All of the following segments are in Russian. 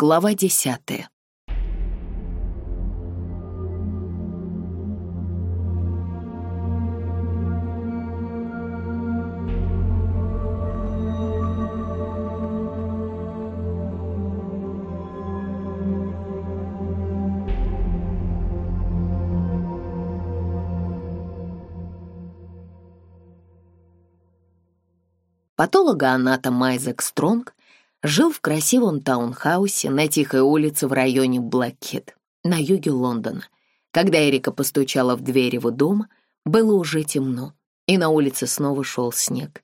Глава десятая. Патологоанатом Майзек Стронг жил в красивом таунхаусе на тихой улице в районе Блэкхед, на юге Лондона. Когда Эрика постучала в дверь его дома, было уже темно, и на улице снова шел снег.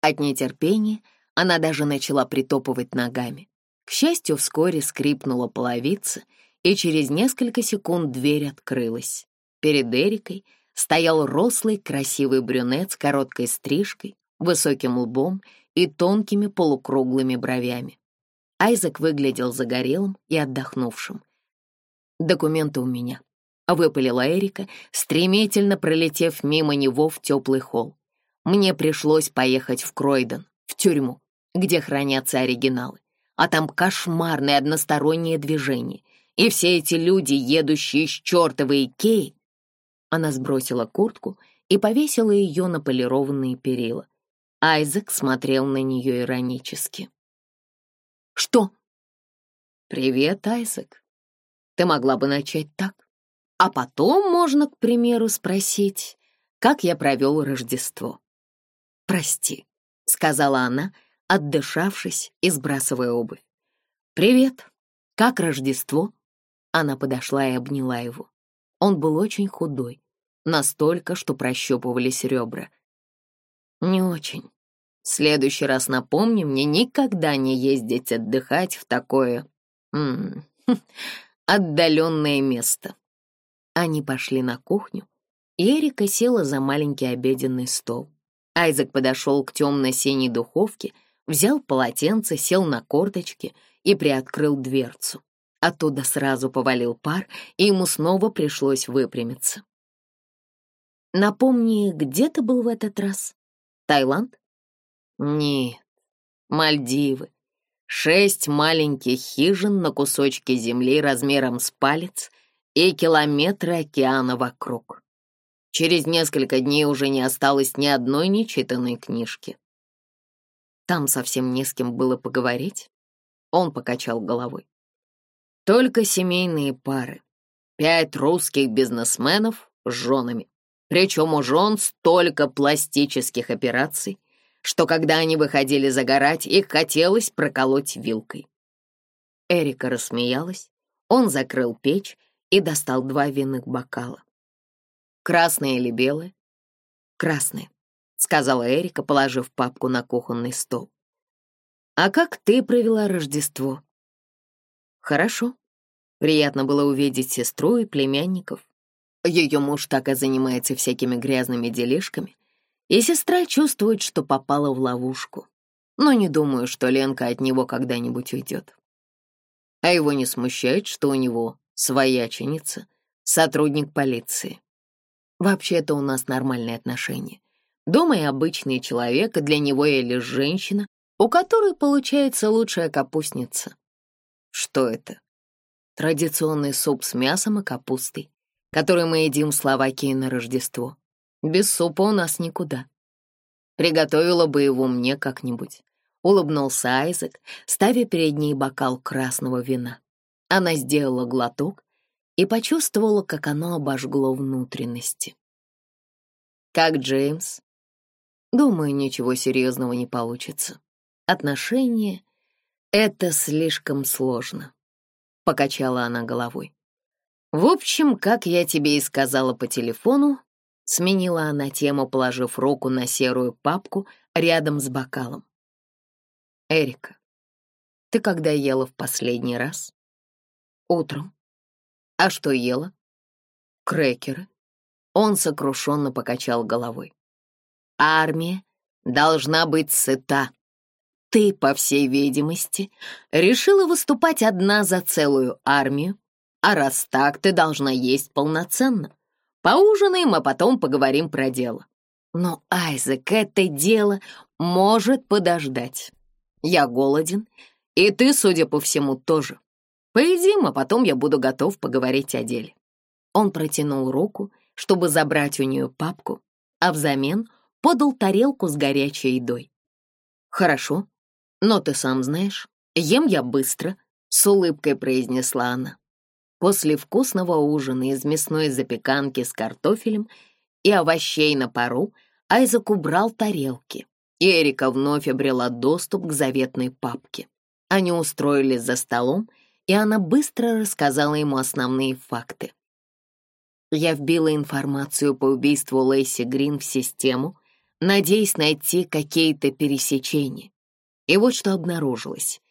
От нетерпения она даже начала притопывать ногами. К счастью, вскоре скрипнула половица, и через несколько секунд дверь открылась. Перед Эрикой стоял рослый красивый брюнет с короткой стрижкой высоким лбом и тонкими полукруглыми бровями. Айзек выглядел загорелым и отдохнувшим. «Документы у меня», — выпалила Эрика, стремительно пролетев мимо него в теплый холл. «Мне пришлось поехать в Кройден, в тюрьму, где хранятся оригиналы. А там кошмарное одностороннее движение. И все эти люди, едущие с чертовой Икеи...» Она сбросила куртку и повесила ее на полированные перила. Айзек смотрел на нее иронически. «Что?» «Привет, Айзек. Ты могла бы начать так. А потом можно, к примеру, спросить, как я провел Рождество». «Прости», — сказала она, отдышавшись и сбрасывая обувь. «Привет. Как Рождество?» Она подошла и обняла его. Он был очень худой, настолько, что прощупывались ребра — не очень. В следующий раз напомни мне никогда не ездить отдыхать в такое... Отдаленное место. Они пошли на кухню, и Эрика села за маленький обеденный стол. Айзек подошел к темно-синей духовке, взял полотенце, сел на корточки и приоткрыл дверцу. Оттуда сразу повалил пар, и ему снова пришлось выпрямиться. «Напомни, где ты был в этот раз?» Таиланд? Нет, Мальдивы. Шесть маленьких хижин на кусочке земли размером с палец и километры океана вокруг. Через несколько дней уже не осталось ни одной нечитанной книжки. Там совсем не с кем было поговорить. Он покачал головой. Только семейные пары. Пять русских бизнесменов с женами. Причем уж он столько пластических операций, что когда они выходили загорать, их хотелось проколоть вилкой. Эрика рассмеялась, он закрыл печь и достал два винных бокала. «Красные или белые?» «Красные», — сказала Эрика, положив папку на кухонный стол. «А как ты провела Рождество?» «Хорошо. Приятно было увидеть сестру и племянников. Ее муж так и занимается всякими грязными делишками, и сестра чувствует, что попала в ловушку. Но не думаю, что Ленка от него когда-нибудь уйдет. А его не смущает, что у него свояченица, сотрудник полиции. Вообще это у нас нормальные отношения. Дома и обычный человек, и для него я лишь женщина, у которой получается лучшая капустница. Что это? Традиционный суп с мясом и капустой который мы едим в Словакии на Рождество. Без супа у нас никуда. Приготовила бы его мне как-нибудь. Улыбнулся Айзек, ставя перед ней бокал красного вина. Она сделала глоток и почувствовала, как оно обожгло внутренности. «Как Джеймс?» «Думаю, ничего серьезного не получится. Отношения — это слишком сложно», — покачала она головой. В общем, как я тебе и сказала по телефону, сменила она тему, положив руку на серую папку рядом с бокалом. Эрика, ты когда ела в последний раз? Утром. А что ела? Крекеры. Он сокрушенно покачал головой. Армия должна быть сыта. Ты, по всей видимости, решила выступать одна за целую армию, а раз так, ты должна есть полноценно. Поужинаем, а потом поговорим про дело. Но, Айзек, это дело может подождать. Я голоден, и ты, судя по всему, тоже. Поедим, а потом я буду готов поговорить о деле». Он протянул руку, чтобы забрать у нее папку, а взамен подал тарелку с горячей едой. «Хорошо, но ты сам знаешь, ем я быстро», — с улыбкой произнесла она. После вкусного ужина из мясной запеканки с картофелем и овощей на пару Айзек убрал тарелки, и Эрика вновь обрела доступ к заветной папке. Они устроились за столом, и она быстро рассказала ему основные факты. Я вбила информацию по убийству Лэйси Грин в систему, надеясь найти какие-то пересечения. И вот что обнаружилось.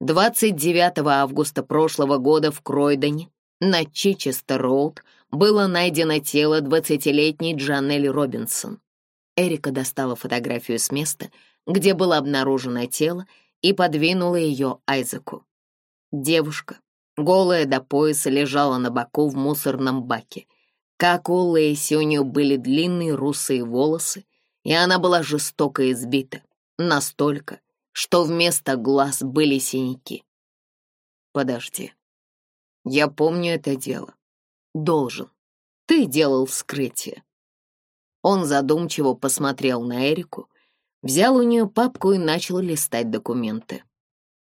29 августа прошлого года в Кройдоне на Чичестер-Роуд было найдено тело 20-летней Джанель Робинсон. Эрика достала фотографию с места, где было обнаружено тело, и подвинула ее Айзеку. Девушка, голая до пояса, лежала на боку в мусорном баке. Как у Лейси у нее были длинные русые волосы, и она была жестоко избита, настолько, что вместо глаз были синяки. «Подожди», я помню это дело. Должен. Ты делал вскрытие. Он задумчиво посмотрел на Эрику, взял у нее папку и начал листать документы.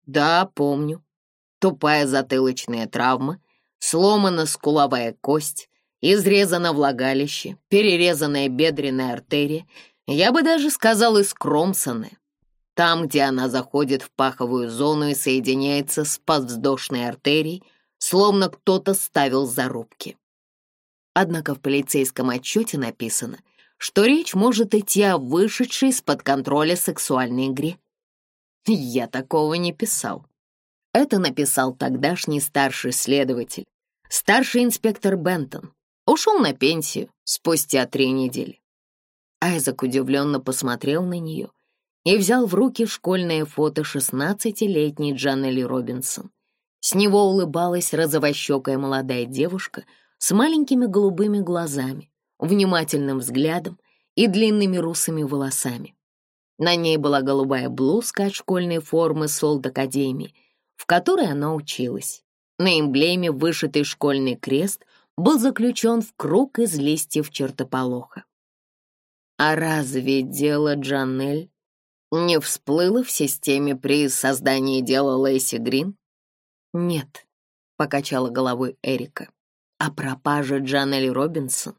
Да, помню. Тупая затылочная травма, сломана скуловая кость, изрезано влагалище, перерезанная бедренная артерия, я бы даже сказал, искромсанная. Там, где она заходит в паховую зону и соединяется с подвздошной артерией, словно кто-то ставил зарубки. Однако в полицейском отчете написано, что речь может идти о вышедшей из-под контроля сексуальной игре. Я такого не писал. Это написал тогдашний старший следователь, старший инспектор Бентон. Ушел на пенсию спустя три недели. Айзек удивленно посмотрел на нее и взял в руки школьное фото 16-летней Джанели Робинсон — с него улыбалась розовощекая молодая девушка с маленькими голубыми глазами, внимательным взглядом и длинными русыми волосами. На ней была голубая блузка от школьной формы солд академии, в которой она училась. На эмблеме вышитый школьный крест был заключен в круг из листьев чертополоха. А разве дело Джанель не всплыло в системе при создании дела Лэйси Грин? «Нет», — покачала головой Эрика. А «О пропаже Джанели Робинсон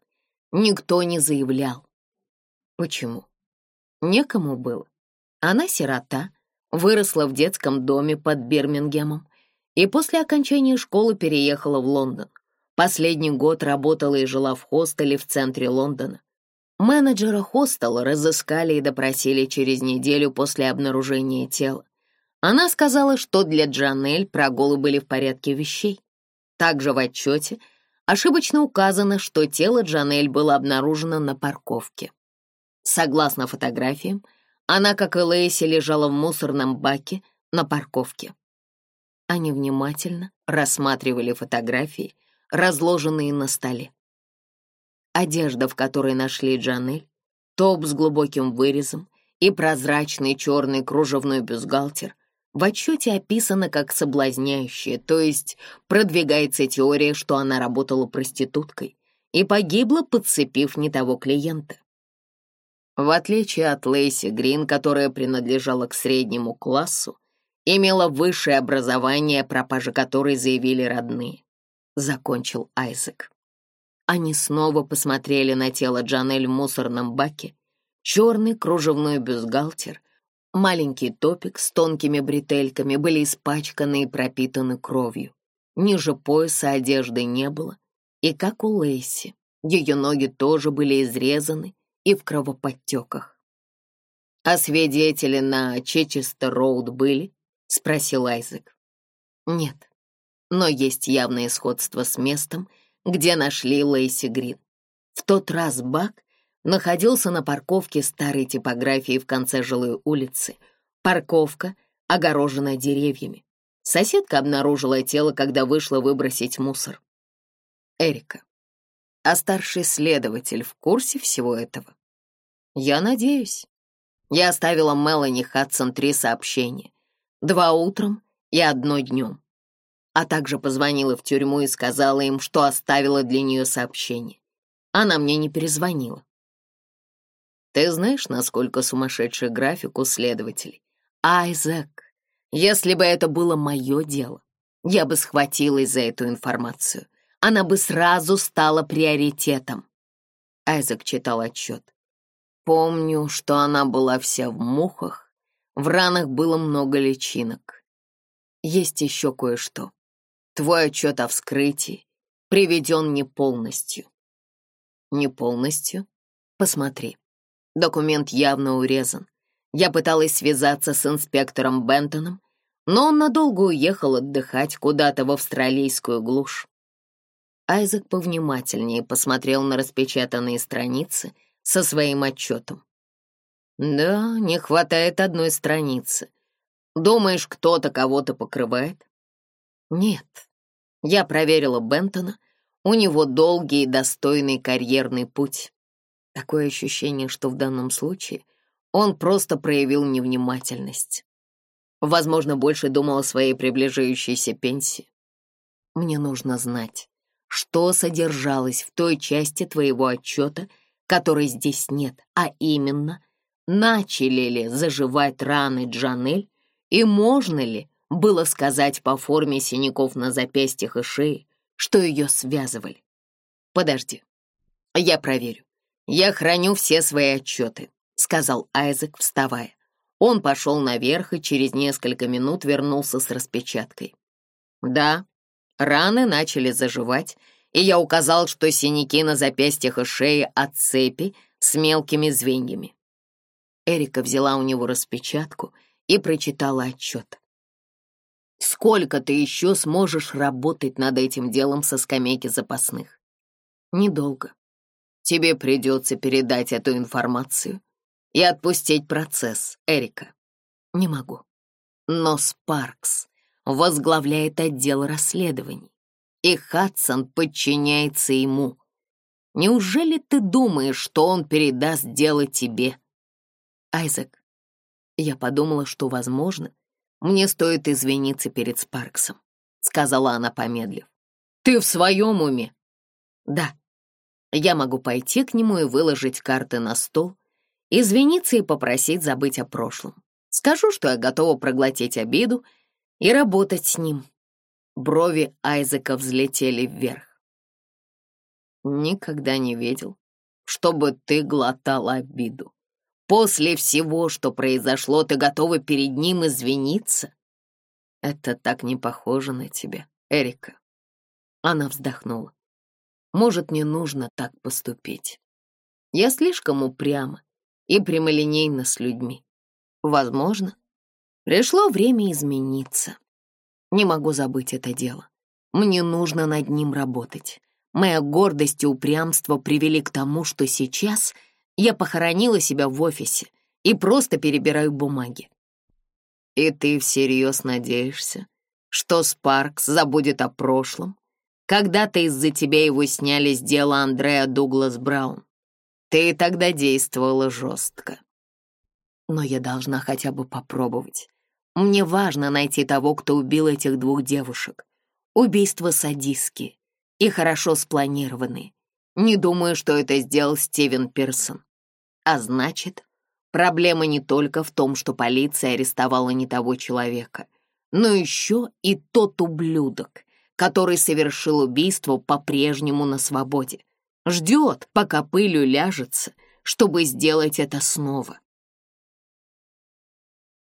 никто не заявлял». «Почему?» «Некому было. Она сирота, выросла в детском доме под Бирмингемом и после окончания школы переехала в Лондон. Последний год работала и жила в хостеле в центре Лондона. Менеджера хостела разыскали и допросили через неделю после обнаружения тела. Она сказала, что для Джанель прогулы были в порядке вещей. Также в отчете ошибочно указано, что тело Джанель было обнаружено на парковке. Согласно фотографиям, она, как и Лейси, лежала в мусорном баке на парковке. Они внимательно рассматривали фотографии, разложенные на столе. Одежда, в которой нашли Джанель, топ с глубоким вырезом и прозрачный черный кружевной бюстгальтер в отчете описано как соблазняющее, то есть продвигается теория, что она работала проституткой и погибла, подцепив не того клиента. В отличие от Лейси Грин, которая принадлежала к среднему классу, имела высшее образование, о пропаже которой заявили родные, закончил Айзек. Они снова посмотрели на тело Джанель в мусорном баке, черный кружевной бюстгальтер Маленький топик с тонкими бретельками были испачканы и пропитаны кровью. Ниже пояса одежды не было, и как у Лейси, ее ноги тоже были изрезаны и в кровоподтеках. «А свидетели на Чечестер-Роуд были?» — спросил Айзек. «Нет, но есть явное сходство с местом, где нашли Лейси Грин. В тот раз Бак находился на парковке старой типографии в конце жилой улицы. Парковка, огороженная деревьями. Соседка обнаружила тело, когда вышла выбросить мусор. Эрика. А старший следователь в курсе всего этого? Я надеюсь. Я оставила Мелани Хадсон три сообщения. Два утром и одно днем. А также позвонила в тюрьму и сказала им, что оставила для нее сообщение. Она мне не перезвонила. Ты знаешь, насколько сумасшедший график у следователей? Айзек, если бы это было мое дело, я бы схватилась за эту информацию. Она бы сразу стала приоритетом. Айзек читал отчет. Помню, что она была вся в мухах, в ранах было много личинок. Есть еще кое-что. Твой отчет о вскрытии приведен не полностью. Не полностью? Посмотри. Документ явно урезан. Я пыталась связаться с инспектором Бентоном, но он надолго уехал отдыхать куда-то в австралийскую глушь. Айзек повнимательнее посмотрел на распечатанные страницы со своим отчетом. «Да, не хватает одной страницы. Думаешь, кто-то кого-то покрывает?» «Нет». Я проверила Бентона. У него долгий и достойный карьерный путь. Такое ощущение, что в данном случае он просто проявил невнимательность. Возможно, больше думал о своей приближающейся пенсии. Мне нужно знать, что содержалось в той части твоего отчета, которой здесь нет, а именно, начали ли заживать раны Джанель и можно ли было сказать по форме синяков на запястьях и шее, что ее связывали. Подожди, я проверю. «Я храню все свои отчеты», — сказал Айзек, вставая. Он пошел наверх и через несколько минут вернулся с распечаткой. «Да, раны начали заживать, и я указал, что синяки на запястьях и шее от цепи с мелкими звеньями». Эрика взяла у него распечатку и прочитала отчет. «Сколько ты еще сможешь работать над этим делом со скамейки запасных?» «Недолго», тебе придется передать эту информацию и отпустить процесс, Эрика. Не могу. Но Спаркс возглавляет отдел расследований, и Хадсон подчиняется ему. Неужели ты думаешь, что он передаст дело тебе? Айзек, я подумала, что, возможно, мне стоит извиниться перед Спарксом, сказала она, помедлив. Ты в своем уме? Да, я могу пойти к нему и выложить карты на стол, извиниться и попросить забыть о прошлом. Скажу, что я готова проглотить обиду и работать с ним. Брови Айзека взлетели вверх. Никогда не видел, чтобы ты глотал обиду. После всего, что произошло, ты готова перед ним извиниться? Это так не похоже на тебя, Эрика. Она вздохнула. Может, не нужно так поступить. Я слишком упряма и прямолинейна с людьми. Возможно, пришло время измениться. Не могу забыть это дело. Мне нужно над ним работать. Моя гордость и упрямство привели к тому, что сейчас я похоронила себя в офисе и просто перебираю бумаги. И ты всерьез надеешься, что Спаркс забудет о прошлом когда-то из-за тебя его сняли с дела Андрея Дуглас Браун. Ты тогда действовала жестко. Но я должна хотя бы попробовать. Мне важно найти того, кто убил этих двух девушек. Убийство садистские и хорошо спланированные. Не думаю, что это сделал Стивен Пирсон. А значит, проблема не только в том, что полиция арестовала не того человека, но еще и тот ублюдок, который совершил убийство по-прежнему на свободе. Ждет, пока пылью ляжется, чтобы сделать это снова.